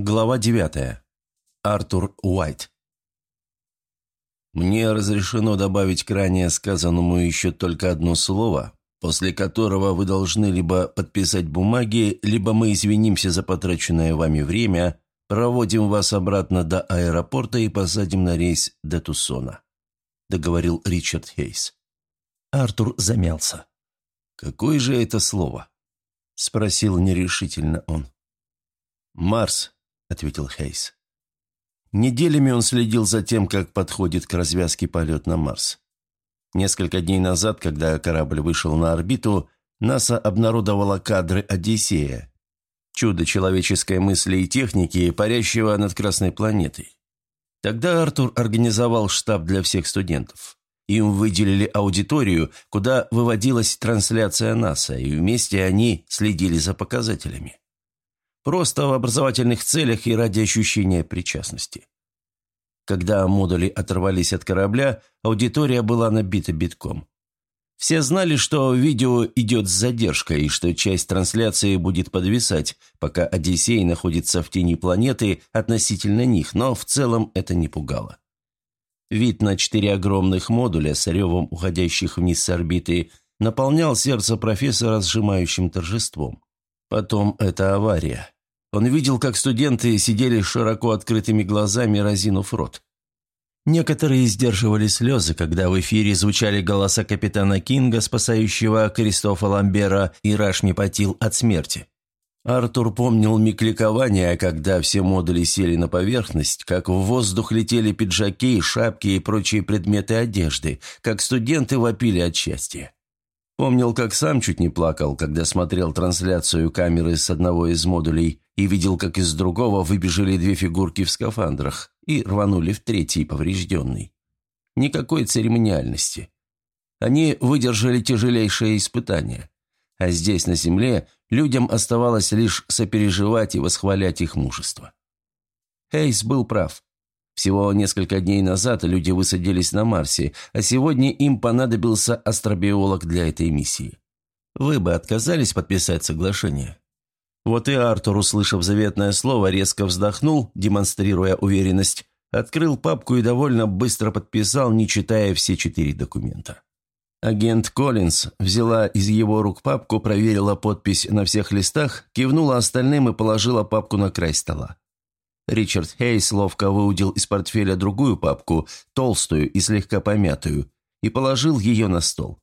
Глава 9. Артур Уайт. Мне разрешено добавить к ранее сказанному еще только одно слово, после которого вы должны либо подписать бумаги, либо мы извинимся за потраченное вами время, проводим вас обратно до аэропорта и посадим на рейс до Тусона», — договорил Ричард Хейс. Артур замялся. «Какое же это слово?» — спросил нерешительно он. «Марс», – ответил Хейс. Неделями он следил за тем, как подходит к развязке полет на Марс. Несколько дней назад, когда корабль вышел на орбиту, НАСА обнародовала кадры «Одиссея», чудо человеческой мысли и техники, парящего над Красной планетой. Тогда Артур организовал штаб для всех студентов. Им выделили аудиторию, куда выводилась трансляция НАСА, и вместе они следили за показателями. Просто в образовательных целях и ради ощущения причастности. Когда модули оторвались от корабля, аудитория была набита битком. Все знали, что видео идет с задержкой и что часть трансляции будет подвисать, пока Одиссей находится в тени планеты относительно них, но в целом это не пугало. Вид на четыре огромных модуля с ревом уходящих вниз с орбиты наполнял сердце профессора сжимающим торжеством. Потом эта авария. Он видел, как студенты сидели широко открытыми глазами, разинув рот. Некоторые сдерживали слезы, когда в эфире звучали голоса капитана Кинга, спасающего Кристофа Ламбера, и Рашми Патил от смерти. Артур помнил миг ликования, когда все модули сели на поверхность, как в воздух летели пиджаки, шапки и прочие предметы одежды, как студенты вопили от счастья. Помнил, как сам чуть не плакал, когда смотрел трансляцию камеры с одного из модулей и видел, как из другого выбежали две фигурки в скафандрах и рванули в третий поврежденный. Никакой церемониальности. Они выдержали тяжелейшее испытание. А здесь, на земле, людям оставалось лишь сопереживать и восхвалять их мужество. Хейс был прав. Всего несколько дней назад люди высадились на Марсе, а сегодня им понадобился астробиолог для этой миссии. Вы бы отказались подписать соглашение? Вот и Артур, услышав заветное слово, резко вздохнул, демонстрируя уверенность, открыл папку и довольно быстро подписал, не читая все четыре документа. Агент Коллинз взяла из его рук папку, проверила подпись на всех листах, кивнула остальным и положила папку на край стола. Ричард Хейс ловко выудил из портфеля другую папку, толстую и слегка помятую, и положил ее на стол.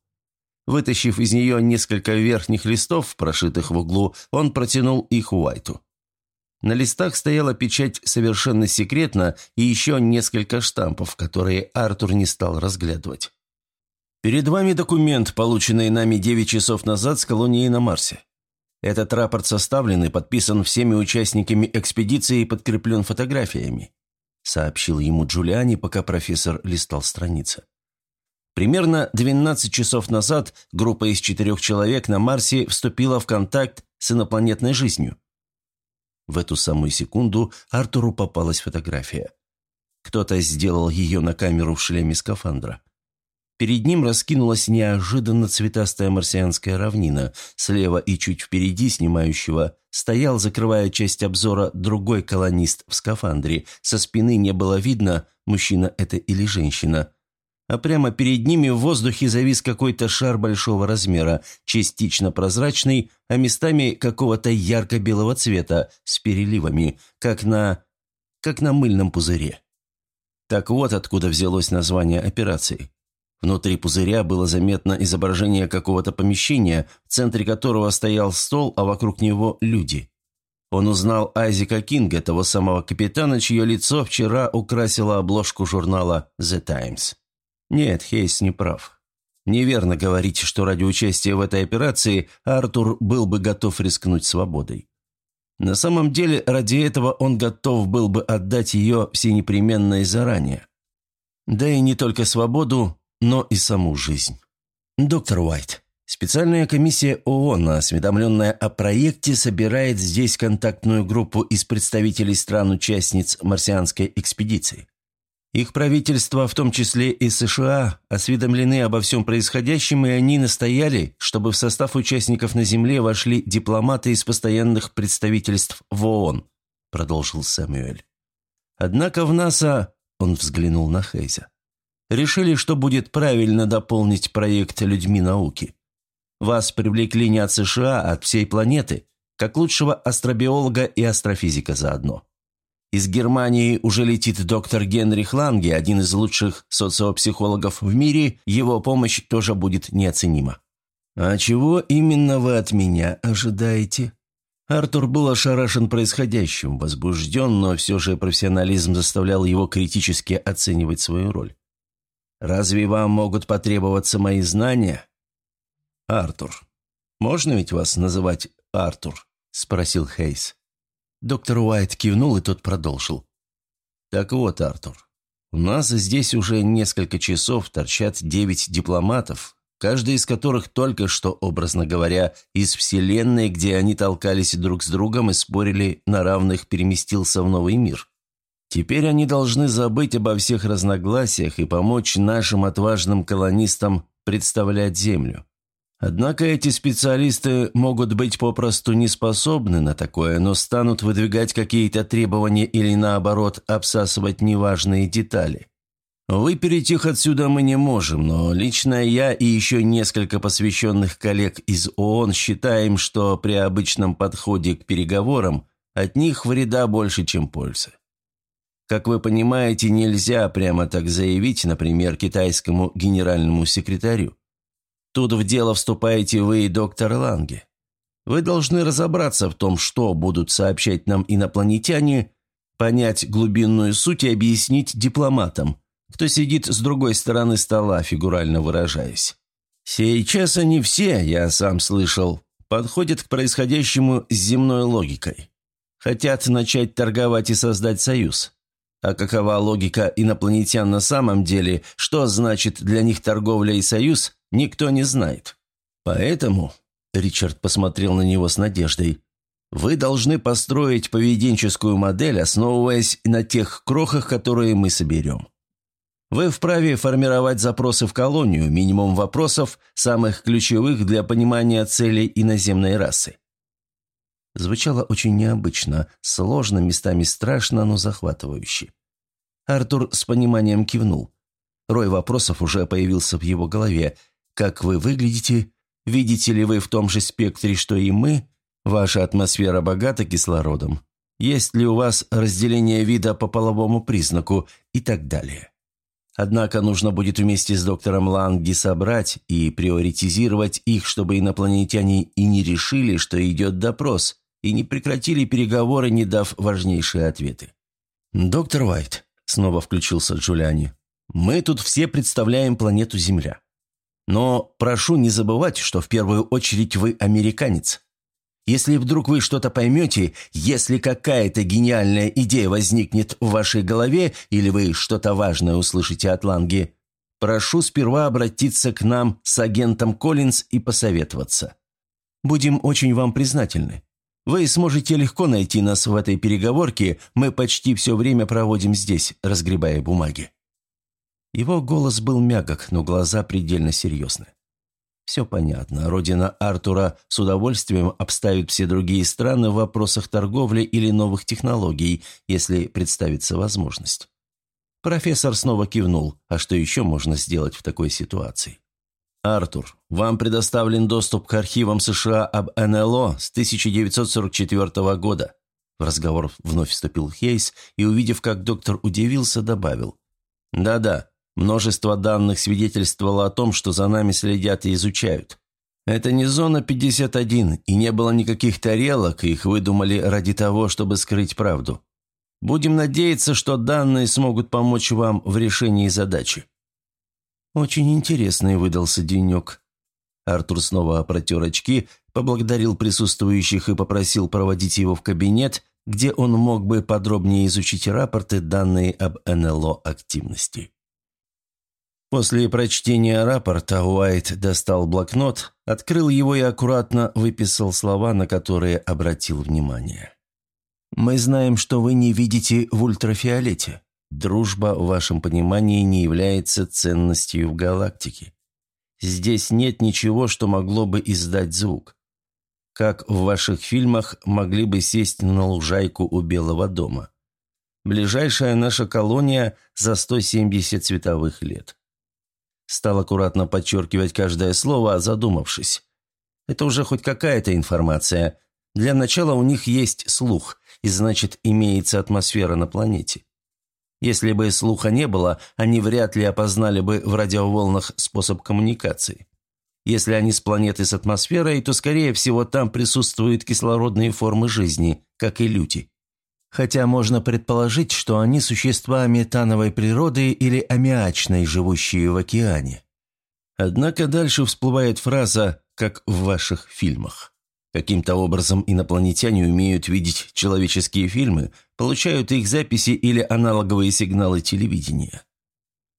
Вытащив из нее несколько верхних листов, прошитых в углу, он протянул их Уайту. На листах стояла печать совершенно секретно и еще несколько штампов, которые Артур не стал разглядывать. «Перед вами документ, полученный нами 9 часов назад с колонией на Марсе. Этот рапорт составлен и подписан всеми участниками экспедиции и подкреплен фотографиями», сообщил ему Джулиани, пока профессор листал страницы. Примерно 12 часов назад группа из четырех человек на Марсе вступила в контакт с инопланетной жизнью. В эту самую секунду Артуру попалась фотография. Кто-то сделал ее на камеру в шлеме скафандра. Перед ним раскинулась неожиданно цветастая марсианская равнина. Слева и чуть впереди снимающего стоял, закрывая часть обзора, другой колонист в скафандре. Со спины не было видно, мужчина это или женщина. А прямо перед ними в воздухе завис какой-то шар большого размера, частично прозрачный, а местами какого-то ярко-белого цвета, с переливами, как на... как на мыльном пузыре. Так вот откуда взялось название операции. Внутри пузыря было заметно изображение какого-то помещения, в центре которого стоял стол, а вокруг него люди. Он узнал Айзека Кинга, того самого капитана, чье лицо вчера украсило обложку журнала «The Times». Нет, Хейс не прав. Неверно говорить, что ради участия в этой операции Артур был бы готов рискнуть свободой. На самом деле, ради этого он готов был бы отдать ее всенепременно и заранее. Да и не только свободу, но и саму жизнь. Доктор Уайт, специальная комиссия ООН, осведомленная о проекте, собирает здесь контактную группу из представителей стран-участниц марсианской экспедиции. Их правительства, в том числе и США, осведомлены обо всем происходящем, и они настояли, чтобы в состав участников на Земле вошли дипломаты из постоянных представительств в ООН, продолжил Сэмюэль. «Однако в НАСА...» – он взглянул на Хейза. «Решили, что будет правильно дополнить проект людьми науки. Вас привлекли не от США, а от всей планеты, как лучшего астробиолога и астрофизика заодно. Из Германии уже летит доктор Генрих Ланге, один из лучших социопсихологов в мире, его помощь тоже будет неоценима. «А чего именно вы от меня ожидаете?» Артур был ошарашен происходящим, возбужден, но все же профессионализм заставлял его критически оценивать свою роль. «Разве вам могут потребоваться мои знания?» «Артур. Можно ведь вас называть Артур?» – спросил Хейс. Доктор Уайт кивнул, и тот продолжил. «Так вот, Артур, у нас здесь уже несколько часов торчат девять дипломатов, каждый из которых только что, образно говоря, из Вселенной, где они толкались друг с другом и спорили на равных, переместился в новый мир. Теперь они должны забыть обо всех разногласиях и помочь нашим отважным колонистам представлять Землю. Однако эти специалисты могут быть попросту не способны на такое, но станут выдвигать какие-то требования или, наоборот, обсасывать неважные детали. Выпереть их отсюда мы не можем, но лично я и еще несколько посвященных коллег из ООН считаем, что при обычном подходе к переговорам от них вреда больше, чем пользы. Как вы понимаете, нельзя прямо так заявить, например, китайскому генеральному секретарю. Тут в дело вступаете вы и доктор Ланге. Вы должны разобраться в том, что будут сообщать нам инопланетяне, понять глубинную суть и объяснить дипломатам – кто сидит с другой стороны стола, фигурально выражаясь. Сейчас они все, я сам слышал, подходят к происходящему с земной логикой. Хотят начать торговать и создать союз. А какова логика инопланетян на самом деле, что значит для них торговля и союз, никто не знает. Поэтому, Ричард посмотрел на него с надеждой, вы должны построить поведенческую модель, основываясь на тех крохах, которые мы соберем. Вы вправе формировать запросы в колонию, минимум вопросов, самых ключевых для понимания целей иноземной расы. Звучало очень необычно, сложно, местами страшно, но захватывающе. Артур с пониманием кивнул. Рой вопросов уже появился в его голове. «Как вы выглядите? Видите ли вы в том же спектре, что и мы? Ваша атмосфера богата кислородом? Есть ли у вас разделение вида по половому признаку?» и так далее. Однако нужно будет вместе с доктором Ланги собрать и приоритизировать их, чтобы инопланетяне и не решили, что идет допрос, и не прекратили переговоры, не дав важнейшие ответы. «Доктор Уайт», — снова включился Джулиани, — «мы тут все представляем планету Земля. Но прошу не забывать, что в первую очередь вы американец. Если вдруг вы что-то поймете, если какая-то гениальная идея возникнет в вашей голове или вы что-то важное услышите от Ланги, прошу сперва обратиться к нам с агентом Коллинз и посоветоваться. Будем очень вам признательны. Вы сможете легко найти нас в этой переговорке, мы почти все время проводим здесь, разгребая бумаги». Его голос был мягок, но глаза предельно серьезны. Все понятно. Родина Артура с удовольствием обставит все другие страны в вопросах торговли или новых технологий, если представится возможность. Профессор снова кивнул. А что еще можно сделать в такой ситуации? «Артур, вам предоставлен доступ к архивам США об НЛО с 1944 года». В разговор вновь вступил Хейс и, увидев, как доктор удивился, добавил. «Да-да, Множество данных свидетельствовало о том, что за нами следят и изучают. Это не зона 51, и не было никаких тарелок, их выдумали ради того, чтобы скрыть правду. Будем надеяться, что данные смогут помочь вам в решении задачи». «Очень интересный выдался денек». Артур снова протер очки, поблагодарил присутствующих и попросил проводить его в кабинет, где он мог бы подробнее изучить рапорты, данные об НЛО активности. После прочтения рапорта Уайт достал блокнот, открыл его и аккуратно выписал слова, на которые обратил внимание. «Мы знаем, что вы не видите в ультрафиолете. Дружба, в вашем понимании, не является ценностью в галактике. Здесь нет ничего, что могло бы издать звук. как в ваших фильмах могли бы сесть на лужайку у Белого дома. Ближайшая наша колония за 170 световых лет. Стал аккуратно подчеркивать каждое слово, задумавшись. Это уже хоть какая-то информация. Для начала у них есть слух, и значит, имеется атмосфера на планете. Если бы слуха не было, они вряд ли опознали бы в радиоволнах способ коммуникации. Если они с планеты с атмосферой, то, скорее всего, там присутствуют кислородные формы жизни, как и люди. Хотя можно предположить, что они существа метановой природы или аммиачной, живущие в океане. Однако дальше всплывает фраза «как в ваших фильмах». Каким-то образом инопланетяне умеют видеть человеческие фильмы, получают их записи или аналоговые сигналы телевидения.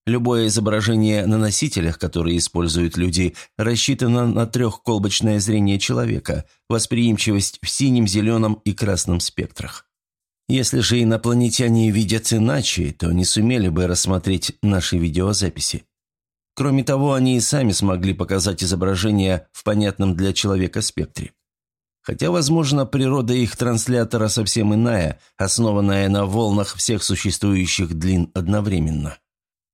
Любое изображение на носителях, которые используют люди, рассчитано на трехколбочное зрение человека, восприимчивость в синем, зеленом и красном спектрах. Если же инопланетяне видят иначе, то не сумели бы рассмотреть наши видеозаписи. Кроме того, они и сами смогли показать изображение в понятном для человека спектре. Хотя, возможно, природа их транслятора совсем иная, основанная на волнах всех существующих длин одновременно.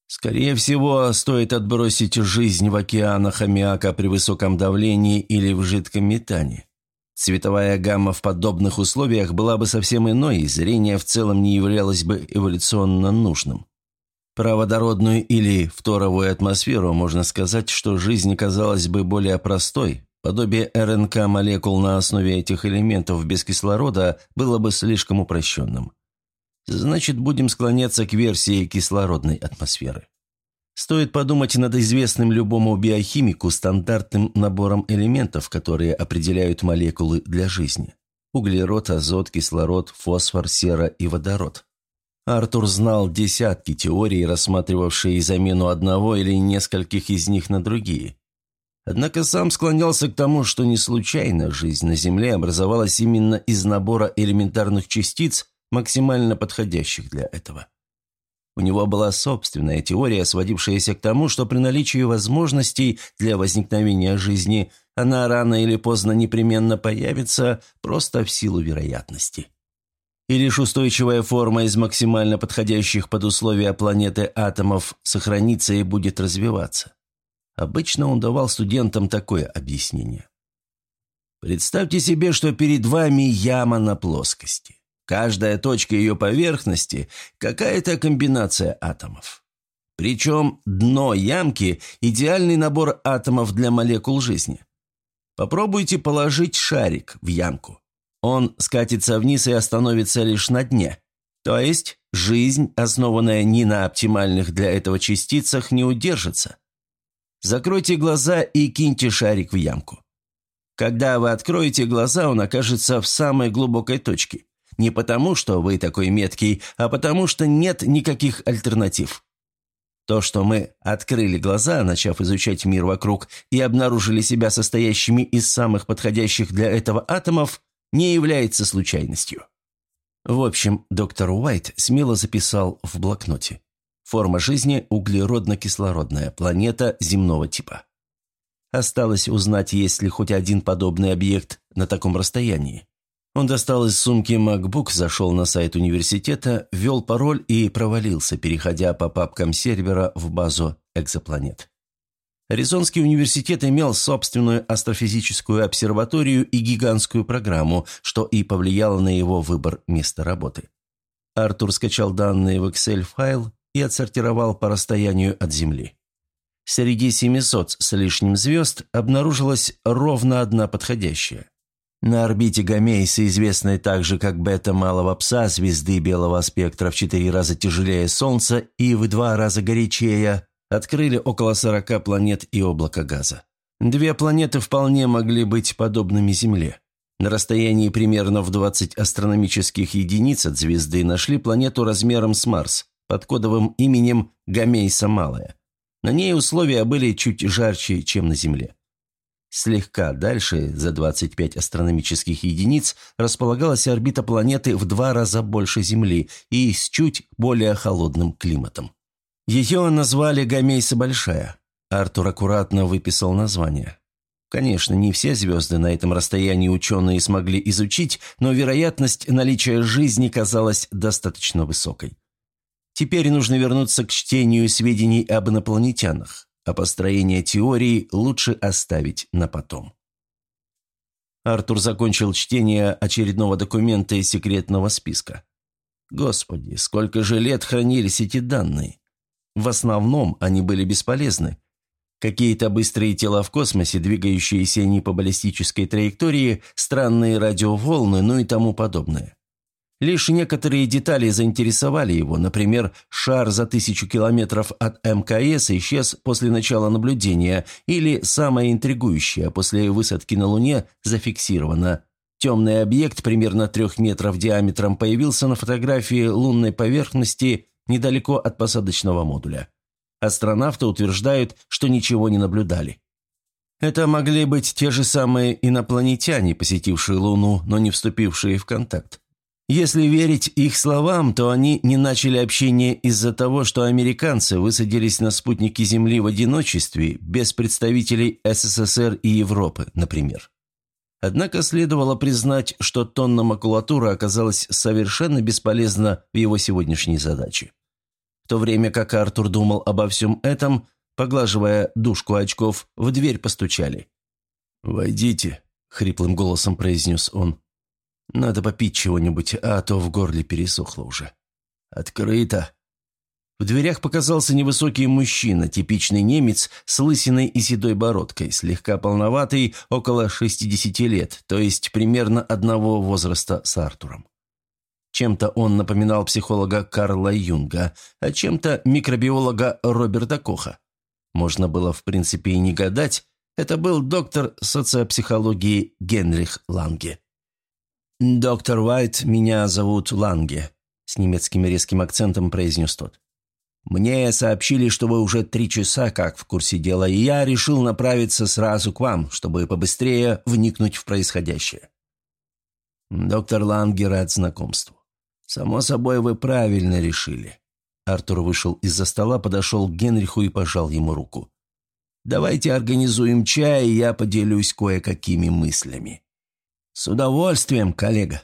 Скорее всего, стоит отбросить жизнь в океанах аммиака при высоком давлении или в жидком метане. Цветовая гамма в подобных условиях была бы совсем иной, и зрение в целом не являлось бы эволюционно нужным. Про водородную или фторовую атмосферу можно сказать, что жизнь казалась бы более простой, Подобие РНК-молекул на основе этих элементов без кислорода было бы слишком упрощенным. Значит, будем склоняться к версии кислородной атмосферы. Стоит подумать над известным любому биохимику стандартным набором элементов, которые определяют молекулы для жизни. Углерод, азот, кислород, фосфор, сера и водород. Артур знал десятки теорий, рассматривавшие замену одного или нескольких из них на другие – Однако сам склонялся к тому, что не случайно жизнь на Земле образовалась именно из набора элементарных частиц, максимально подходящих для этого. У него была собственная теория, сводившаяся к тому, что при наличии возможностей для возникновения жизни она рано или поздно непременно появится просто в силу вероятности. И лишь устойчивая форма из максимально подходящих под условия планеты атомов сохранится и будет развиваться. Обычно он давал студентам такое объяснение. Представьте себе, что перед вами яма на плоскости. Каждая точка ее поверхности – какая-то комбинация атомов. Причем дно ямки – идеальный набор атомов для молекул жизни. Попробуйте положить шарик в ямку. Он скатится вниз и остановится лишь на дне. То есть жизнь, основанная не на оптимальных для этого частицах, не удержится. Закройте глаза и киньте шарик в ямку. Когда вы откроете глаза, он окажется в самой глубокой точке. Не потому, что вы такой меткий, а потому, что нет никаких альтернатив. То, что мы открыли глаза, начав изучать мир вокруг, и обнаружили себя состоящими из самых подходящих для этого атомов, не является случайностью. В общем, доктор Уайт смело записал в блокноте. Форма жизни – углеродно-кислородная, планета земного типа. Осталось узнать, есть ли хоть один подобный объект на таком расстоянии. Он достал из сумки MacBook, зашел на сайт университета, ввел пароль и провалился, переходя по папкам сервера в базу экзопланет. Аризонский университет имел собственную астрофизическую обсерваторию и гигантскую программу, что и повлияло на его выбор места работы. Артур скачал данные в Excel-файл, и отсортировал по расстоянию от Земли. Среди 700 с лишним звезд обнаружилась ровно одна подходящая. На орбите Гамейса, известной также как бета малого пса, звезды белого спектра в четыре раза тяжелее Солнца и в два раза горячее, открыли около 40 планет и облака газа. Две планеты вполне могли быть подобными Земле. На расстоянии примерно в 20 астрономических единиц от звезды нашли планету размером с Марс, под кодовым именем Гамейса Малая. На ней условия были чуть жарче, чем на Земле. Слегка дальше, за 25 астрономических единиц, располагалась орбита планеты в два раза больше Земли и с чуть более холодным климатом. Ее назвали Гамейса Большая. Артур аккуратно выписал название. Конечно, не все звезды на этом расстоянии ученые смогли изучить, но вероятность наличия жизни казалась достаточно высокой. Теперь нужно вернуться к чтению сведений об инопланетянах, а построение теории лучше оставить на потом. Артур закончил чтение очередного документа из секретного списка. Господи, сколько же лет хранились эти данные? В основном они были бесполезны. Какие-то быстрые тела в космосе, двигающиеся не по баллистической траектории, странные радиоволны, ну и тому подобное. Лишь некоторые детали заинтересовали его, например, шар за тысячу километров от МКС исчез после начала наблюдения, или самое интригующее, после высадки на Луне зафиксировано. Темный объект примерно трех метров диаметром появился на фотографии лунной поверхности недалеко от посадочного модуля. Астронавты утверждают, что ничего не наблюдали. Это могли быть те же самые инопланетяне, посетившие Луну, но не вступившие в контакт. Если верить их словам, то они не начали общение из-за того, что американцы высадились на спутники Земли в одиночестве, без представителей СССР и Европы, например. Однако следовало признать, что тонна макулатуры оказалась совершенно бесполезна в его сегодняшней задаче. В то время как Артур думал обо всем этом, поглаживая дужку очков, в дверь постучали. «Войдите», — хриплым голосом произнес он. Надо попить чего-нибудь, а то в горле пересохло уже. Открыто. В дверях показался невысокий мужчина, типичный немец с лысиной и седой бородкой, слегка полноватый, около 60 лет, то есть примерно одного возраста с Артуром. Чем-то он напоминал психолога Карла Юнга, а чем-то микробиолога Роберта Коха. Можно было, в принципе, и не гадать, это был доктор социопсихологии Генрих Ланге. «Доктор Уайт, меня зовут Ланге», – с немецким резким акцентом произнес тот. «Мне сообщили, что вы уже три часа как в курсе дела, и я решил направиться сразу к вам, чтобы побыстрее вникнуть в происходящее». «Доктор Ланге рад знакомству. Само собой, вы правильно решили». Артур вышел из-за стола, подошел к Генриху и пожал ему руку. «Давайте организуем чай, и я поделюсь кое-какими мыслями». «С удовольствием, коллега.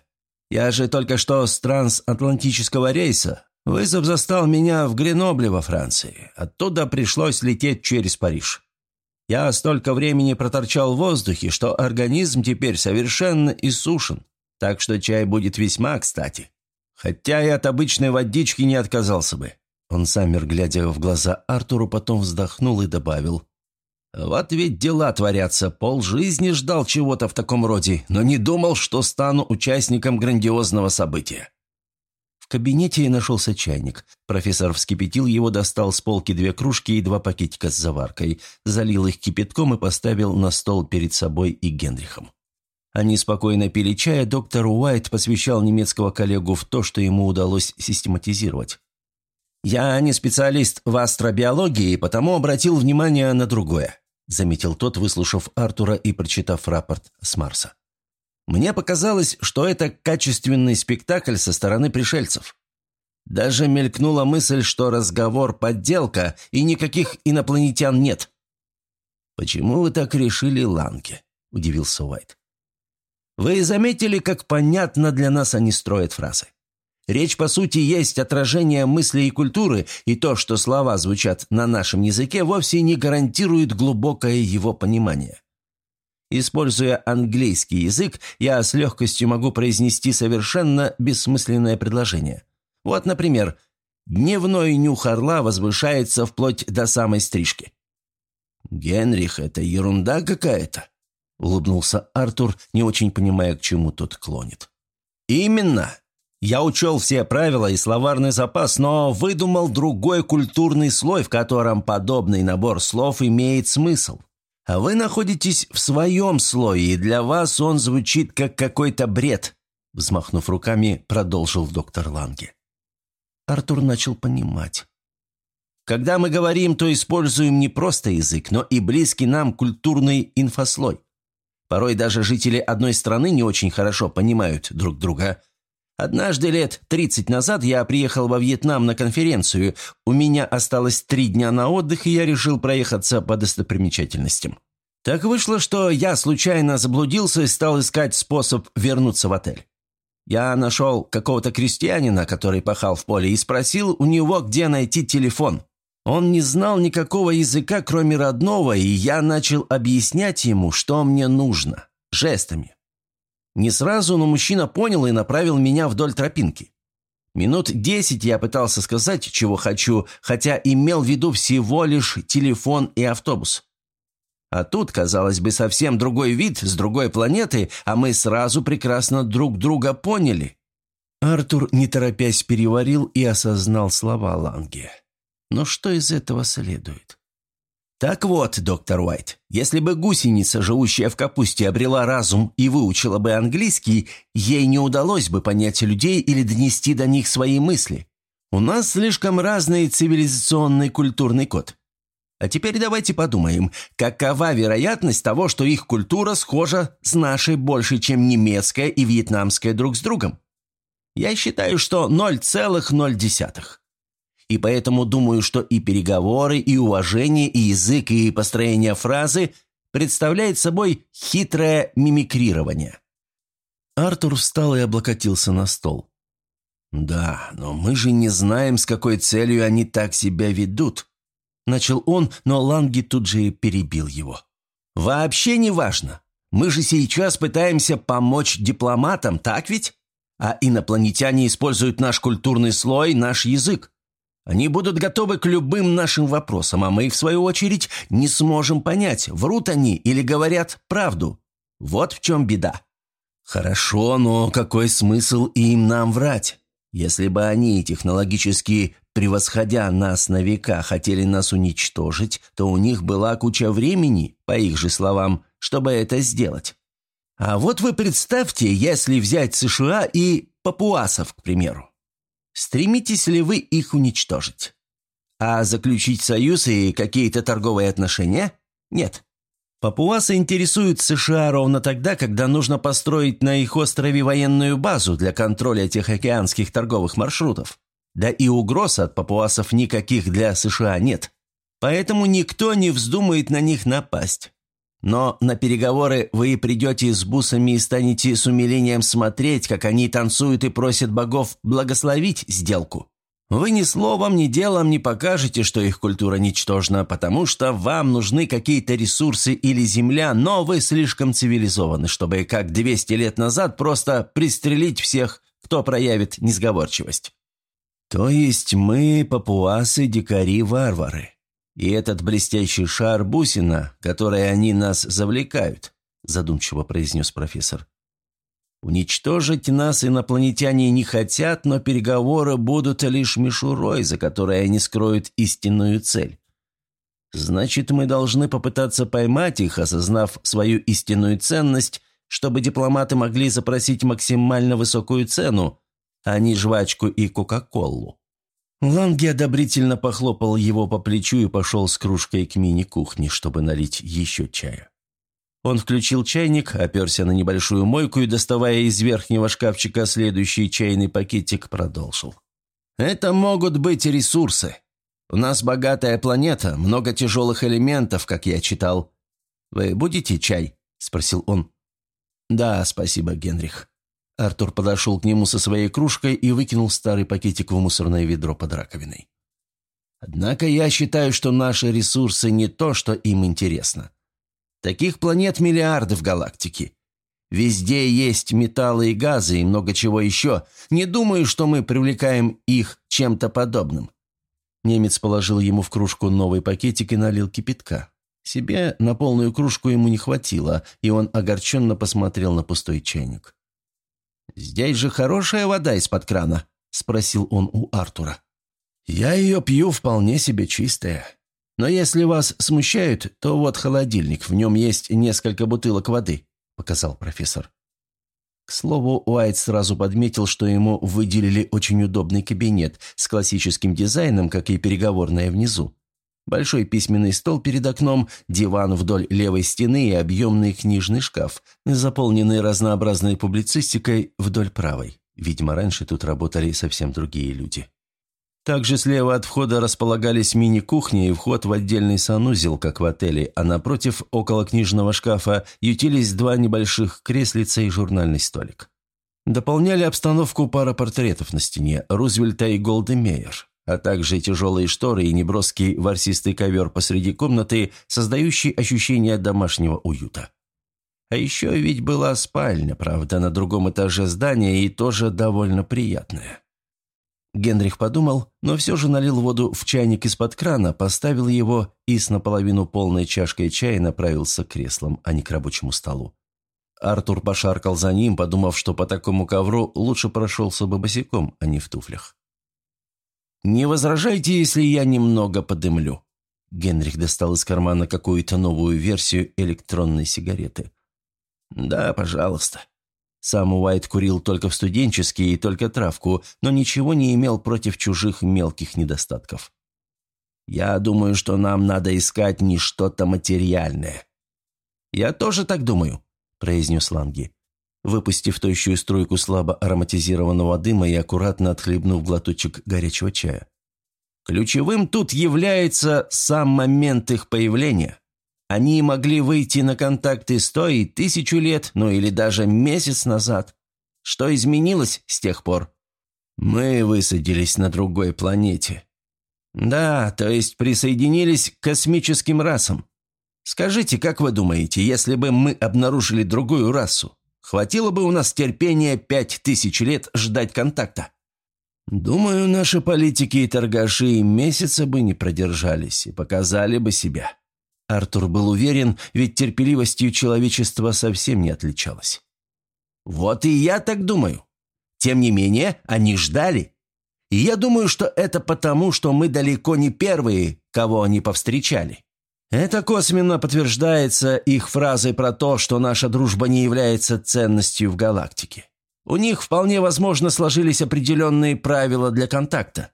Я же только что с трансатлантического рейса. Вызов застал меня в Гренобле во Франции. Оттуда пришлось лететь через Париж. Я столько времени проторчал в воздухе, что организм теперь совершенно иссушен, так что чай будет весьма кстати. Хотя и от обычной водички не отказался бы». Он замер, глядя в глаза Артуру, потом вздохнул и добавил. Вот ведь дела творятся. Пол жизни ждал чего-то в таком роде, но не думал, что стану участником грандиозного события. В кабинете нашелся чайник. Профессор вскипятил его, достал с полки две кружки и два пакетика с заваркой, залил их кипятком и поставил на стол перед собой и Генрихом. Они спокойно пили чай, а доктор Уайт посвящал немецкого коллегу в то, что ему удалось систематизировать. «Я не специалист в астробиологии, потому обратил внимание на другое», заметил тот, выслушав Артура и прочитав рапорт с Марса. «Мне показалось, что это качественный спектакль со стороны пришельцев. Даже мелькнула мысль, что разговор – подделка, и никаких инопланетян нет». «Почему вы так решили, Ланке?» – удивился Уайт. «Вы заметили, как понятно для нас они строят фразы? Речь, по сути, есть отражение мысли и культуры, и то, что слова звучат на нашем языке, вовсе не гарантирует глубокое его понимание. Используя английский язык, я с легкостью могу произнести совершенно бессмысленное предложение. Вот, например, «Дневной нюх орла возвышается вплоть до самой стрижки». «Генрих, это ерунда какая-то», — улыбнулся Артур, не очень понимая, к чему тот клонит. «Именно. Я учел все правила и словарный запас, но выдумал другой культурный слой, в котором подобный набор слов имеет смысл. А вы находитесь в своем слое, и для вас он звучит как какой-то бред», взмахнув руками, продолжил доктор Ланге. Артур начал понимать. Когда мы говорим, то используем не просто язык, но и близкий нам культурный инфослой. Порой даже жители одной страны не очень хорошо понимают друг друга, Однажды лет 30 назад я приехал во Вьетнам на конференцию. У меня осталось три дня на отдых, и я решил проехаться по достопримечательностям. Так вышло, что я случайно заблудился и стал искать способ вернуться в отель. Я нашел какого-то крестьянина, который пахал в поле, и спросил у него, где найти телефон. Он не знал никакого языка, кроме родного, и я начал объяснять ему, что мне нужно, жестами. Не сразу, но мужчина понял и направил меня вдоль тропинки. Минут десять я пытался сказать, чего хочу, хотя имел в виду всего лишь телефон и автобус. А тут, казалось бы, совсем другой вид, с другой планеты, а мы сразу прекрасно друг друга поняли. Артур, не торопясь, переварил и осознал слова Ланге. Но что из этого следует? Так вот, доктор Уайт, если бы гусеница, живущая в капусте, обрела разум и выучила бы английский, ей не удалось бы понять людей или донести до них свои мысли. У нас слишком разный цивилизационный культурный код. А теперь давайте подумаем, какова вероятность того, что их культура схожа с нашей больше, чем немецкая и вьетнамская друг с другом? Я считаю, что 0,0. И поэтому думаю, что и переговоры, и уважение, и язык, и построение фразы представляет собой хитрое мимикрирование. Артур встал и облокотился на стол. «Да, но мы же не знаем, с какой целью они так себя ведут», – начал он, но Ланги тут же перебил его. «Вообще не важно. Мы же сейчас пытаемся помочь дипломатам, так ведь? А инопланетяне используют наш культурный слой, наш язык. Они будут готовы к любым нашим вопросам, а мы, в свою очередь, не сможем понять, врут они или говорят правду. Вот в чем беда. Хорошо, но какой смысл им нам врать? Если бы они, технологически превосходя нас на века, хотели нас уничтожить, то у них была куча времени, по их же словам, чтобы это сделать. А вот вы представьте, если взять США и папуасов, к примеру. Стремитесь ли вы их уничтожить? А заключить союз и какие-то торговые отношения? Нет. Папуасы интересуют США ровно тогда, когда нужно построить на их острове военную базу для контроля океанских торговых маршрутов. Да и угроз от папуасов никаких для США нет. Поэтому никто не вздумает на них напасть. Но на переговоры вы придете с бусами и станете с умилением смотреть, как они танцуют и просят богов благословить сделку. Вы ни словом, ни делом не покажете, что их культура ничтожна, потому что вам нужны какие-то ресурсы или земля, но вы слишком цивилизованы, чтобы, как 200 лет назад, просто пристрелить всех, кто проявит несговорчивость. То есть мы, папуасы, дикари, варвары. И этот блестящий шар бусина, которой они нас завлекают», задумчиво произнес профессор. «Уничтожить нас инопланетяне не хотят, но переговоры будут лишь мишурой, за которой они скроют истинную цель. Значит, мы должны попытаться поймать их, осознав свою истинную ценность, чтобы дипломаты могли запросить максимально высокую цену, а не жвачку и Кока-Колу. Ланги одобрительно похлопал его по плечу и пошел с кружкой к мини-кухне, чтобы налить еще чая. Он включил чайник, оперся на небольшую мойку и, доставая из верхнего шкафчика следующий чайный пакетик, продолжил. «Это могут быть ресурсы. У нас богатая планета, много тяжелых элементов, как я читал. Вы будете чай?» – спросил он. «Да, спасибо, Генрих». Артур подошел к нему со своей кружкой и выкинул старый пакетик в мусорное ведро под раковиной. «Однако я считаю, что наши ресурсы не то, что им интересно. Таких планет миллиарды в галактике. Везде есть металлы и газы и много чего еще. Не думаю, что мы привлекаем их чем-то подобным». Немец положил ему в кружку новый пакетик и налил кипятка. Себе на полную кружку ему не хватило, и он огорченно посмотрел на пустой чайник. «Здесь же хорошая вода из-под крана?» – спросил он у Артура. «Я ее пью вполне себе чистая. Но если вас смущают, то вот холодильник, в нем есть несколько бутылок воды», – показал профессор. К слову, Уайт сразу подметил, что ему выделили очень удобный кабинет с классическим дизайном, как и переговорная внизу. Большой письменный стол перед окном, диван вдоль левой стены и объемный книжный шкаф, заполненный разнообразной публицистикой вдоль правой. Видимо, раньше тут работали совсем другие люди. Также слева от входа располагались мини-кухня и вход в отдельный санузел, как в отеле, а напротив, около книжного шкафа, ютились два небольших креслица и журнальный столик. Дополняли обстановку пара портретов на стене Рузвельта и Голды Мейер, а также тяжелые шторы и неброский ворсистый ковер посреди комнаты, создающий ощущение домашнего уюта. А еще ведь была спальня, правда, на другом этаже здания и тоже довольно приятная. Генрих подумал, но все же налил воду в чайник из-под крана, поставил его и с наполовину полной чашкой чая направился к креслам, а не к рабочему столу. Артур пошаркал за ним, подумав, что по такому ковру лучше прошелся бы босиком, а не в туфлях. «Не возражайте, если я немного подымлю». Генрих достал из кармана какую-то новую версию электронной сигареты. «Да, пожалуйста». Сам Уайт курил только в студенческие и только травку, но ничего не имел против чужих мелких недостатков. «Я думаю, что нам надо искать не что-то материальное». «Я тоже так думаю», – произнес Ланги, выпустив тощую струйку слабо ароматизированного дыма и аккуратно отхлебнув глоточек горячего чая. «Ключевым тут является сам момент их появления. Они могли выйти на контакты сто и тысячу лет, ну или даже месяц назад. Что изменилось с тех пор? Мы высадились на другой планете. Да, то есть присоединились к космическим расам. Скажите, как вы думаете, если бы мы обнаружили другую расу, хватило бы у нас терпения пять тысяч лет ждать контакта? Думаю, наши политики и торгаши месяца бы не продержались и показали бы себя. Артур был уверен, ведь терпеливостью человечества совсем не отличалось. «Вот и я так думаю. Тем не менее, они ждали. И я думаю, что это потому, что мы далеко не первые, кого они повстречали. Это косвенно подтверждается их фразой про то, что наша дружба не является ценностью в галактике. У них вполне возможно сложились определенные правила для контакта.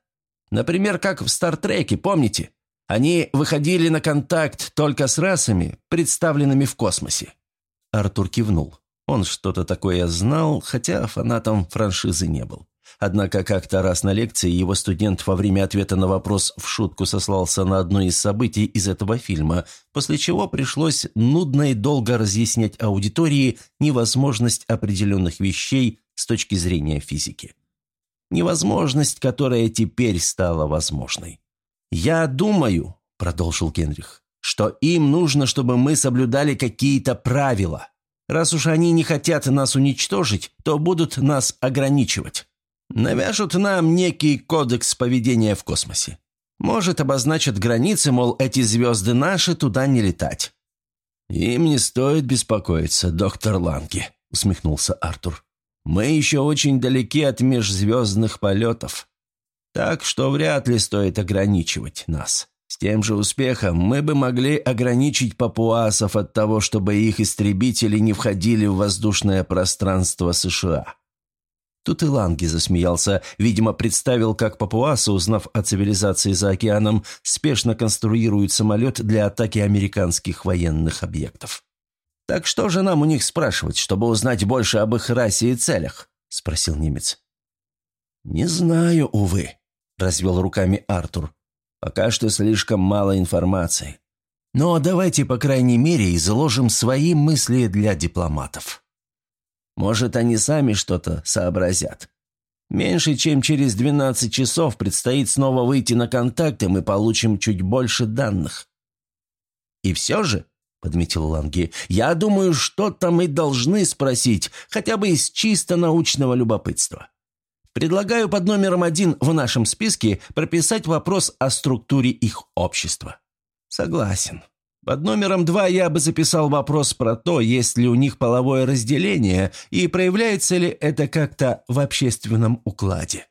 Например, как в «Стартреке», помните? Они выходили на контакт только с расами, представленными в космосе. Артур кивнул. Он что-то такое знал, хотя фанатом франшизы не был. Однако как-то раз на лекции его студент во время ответа на вопрос в шутку сослался на одно из событий из этого фильма, после чего пришлось нудно и долго разъяснять аудитории невозможность определенных вещей с точки зрения физики. Невозможность, которая теперь стала возможной. «Я думаю», – продолжил Генрих, – «что им нужно, чтобы мы соблюдали какие-то правила. Раз уж они не хотят нас уничтожить, то будут нас ограничивать. Навяжут нам некий кодекс поведения в космосе. Может, обозначат границы, мол, эти звезды наши, туда не летать». «Им не стоит беспокоиться, доктор Ланки», – усмехнулся Артур. «Мы еще очень далеки от межзвездных полетов. Так что вряд ли стоит ограничивать нас. С тем же успехом мы бы могли ограничить папуасов от того, чтобы их истребители не входили в воздушное пространство США. Тут и Ланги засмеялся, видимо, представил, как папуасы, узнав о цивилизации за океаном, спешно конструируют самолет для атаки американских военных объектов. «Так что же нам у них спрашивать, чтобы узнать больше об их расе и целях?» – спросил немец. «Не знаю, увы», – развел руками Артур. «Пока что слишком мало информации. Но давайте, по крайней мере, изложим свои мысли для дипломатов. Может, они сами что-то сообразят. Меньше чем через 12 часов предстоит снова выйти на контакт, и мы получим чуть больше данных». «И все же», – подметил Ланги, – «я думаю, что-то мы должны спросить, хотя бы из чисто научного любопытства». Предлагаю под номером один в нашем списке прописать вопрос о структуре их общества. Согласен. Под номером два я бы записал вопрос про то, есть ли у них половое разделение и проявляется ли это как-то в общественном укладе.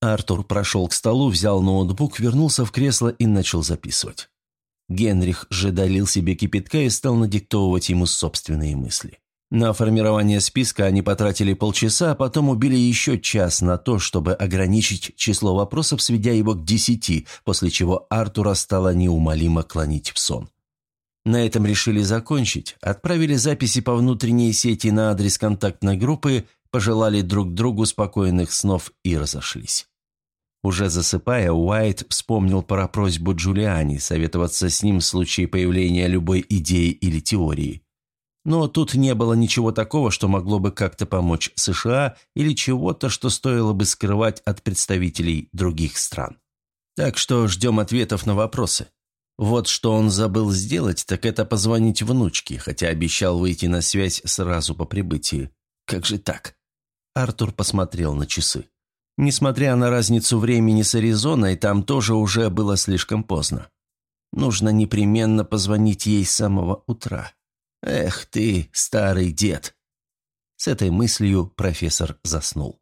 Артур прошел к столу, взял ноутбук, вернулся в кресло и начал записывать. Генрих же долил себе кипятка и стал надиктовывать ему собственные мысли. На формирование списка они потратили полчаса, а потом убили еще час на то, чтобы ограничить число вопросов, сведя его к десяти, после чего Артура стало неумолимо клонить в сон. На этом решили закончить, отправили записи по внутренней сети на адрес контактной группы, пожелали друг другу спокойных снов и разошлись. Уже засыпая, Уайт вспомнил про просьбу Джулиани советоваться с ним в случае появления любой идеи или теории. Но тут не было ничего такого, что могло бы как-то помочь США или чего-то, что стоило бы скрывать от представителей других стран. Так что ждем ответов на вопросы. Вот что он забыл сделать, так это позвонить внучке, хотя обещал выйти на связь сразу по прибытии. Как же так? Артур посмотрел на часы. Несмотря на разницу времени с Аризоной, там тоже уже было слишком поздно. Нужно непременно позвонить ей с самого утра. Эх ты, старый дед. С этой мыслью профессор заснул.